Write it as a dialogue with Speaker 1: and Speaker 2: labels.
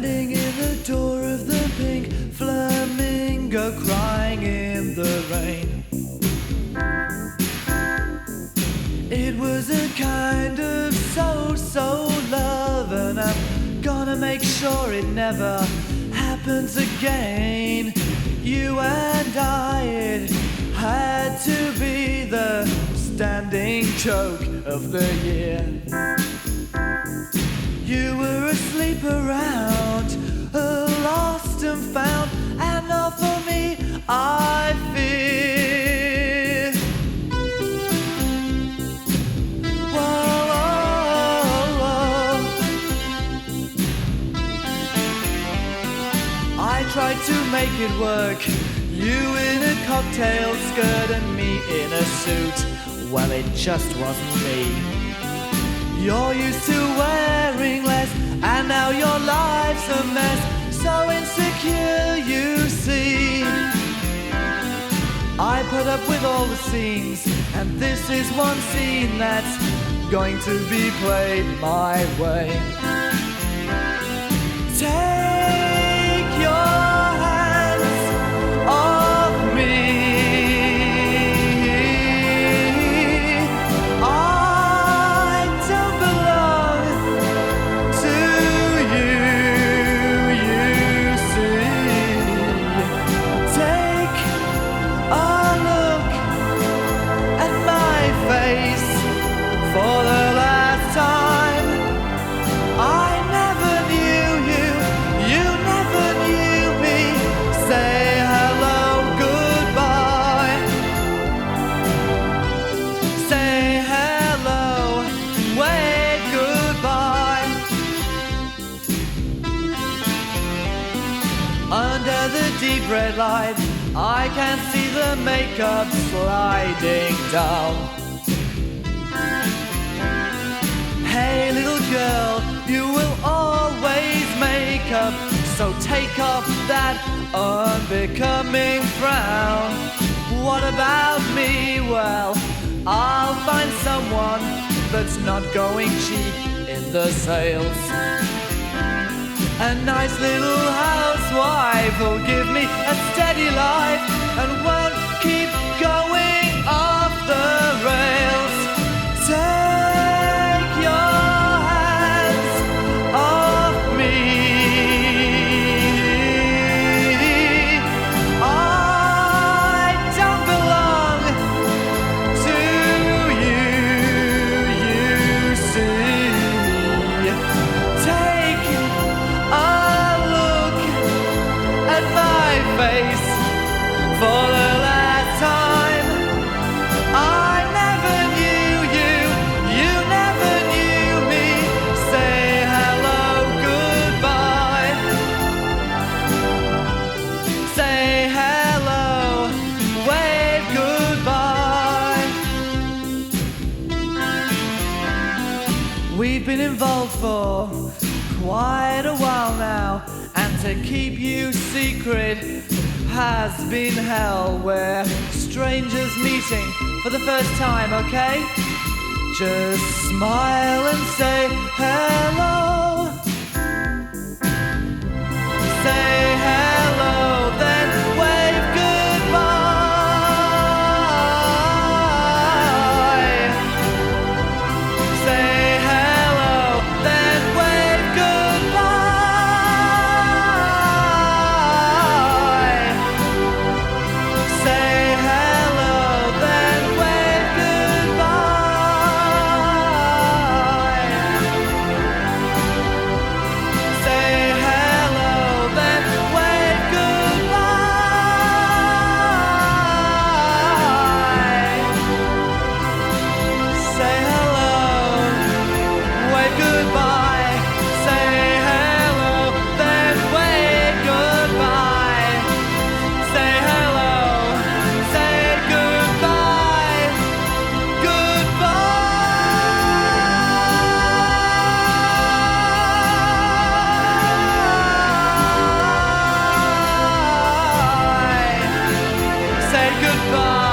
Speaker 1: Standing in the door of the pink flamingo, crying in the rain. It was a kind of so so love, and I'm gonna make sure it never happens again. You and I, it had to be the standing joke of the year. Tried to make it work. You in a cocktail skirt and me in a suit. Well, it just wasn't me. You're used to wearing less, and now your life's a mess. So insecure, you see. I put up with all the scenes, and this is one scene that's going to be played my way. Take red light, I can see the makeup sliding down. Hey, little girl, you will always make up. So take off that unbecoming frown. What about me? Well, I'll find someone that's not going cheap in the sales. A nice little housewife will give me a steady life. And won't We've been involved for quite a while now, and to keep you secret has been hell where strangers meeting for the first time, okay? Just smile and say hello. Say hello. 吧。